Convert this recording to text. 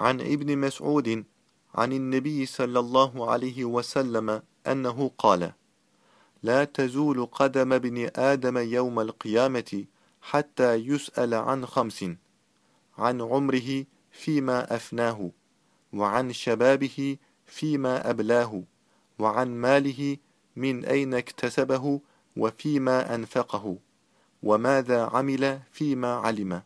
عن ابن مسعود عن النبي صلى الله عليه وسلم أنه قال لا تزول قدم ابن آدم يوم القيامة حتى يسأل عن خمس عن عمره فيما أفناه وعن شبابه فيما أبلاه وعن ماله من أين اكتسبه وفيما أنفقه وماذا عمل فيما علم